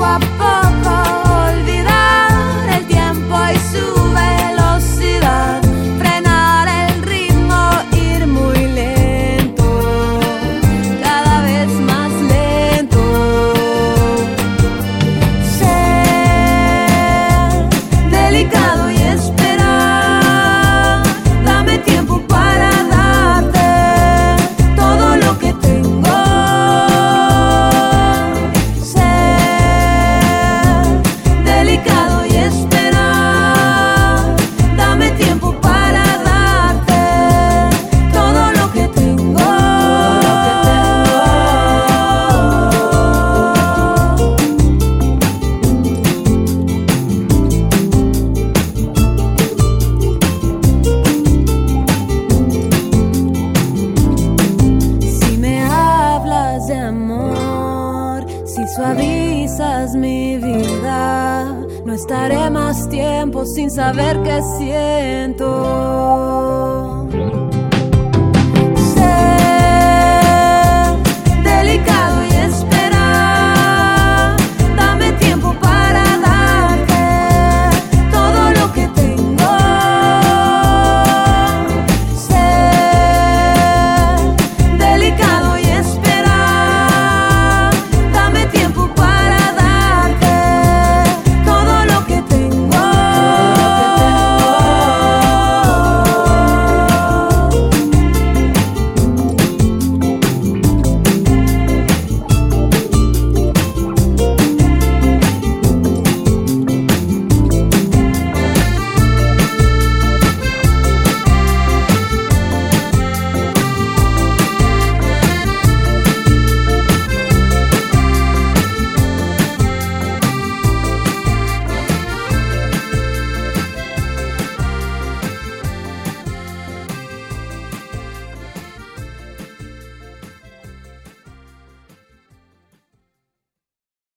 quoi mi vida. No estaré más tiempo sin saber qué siento.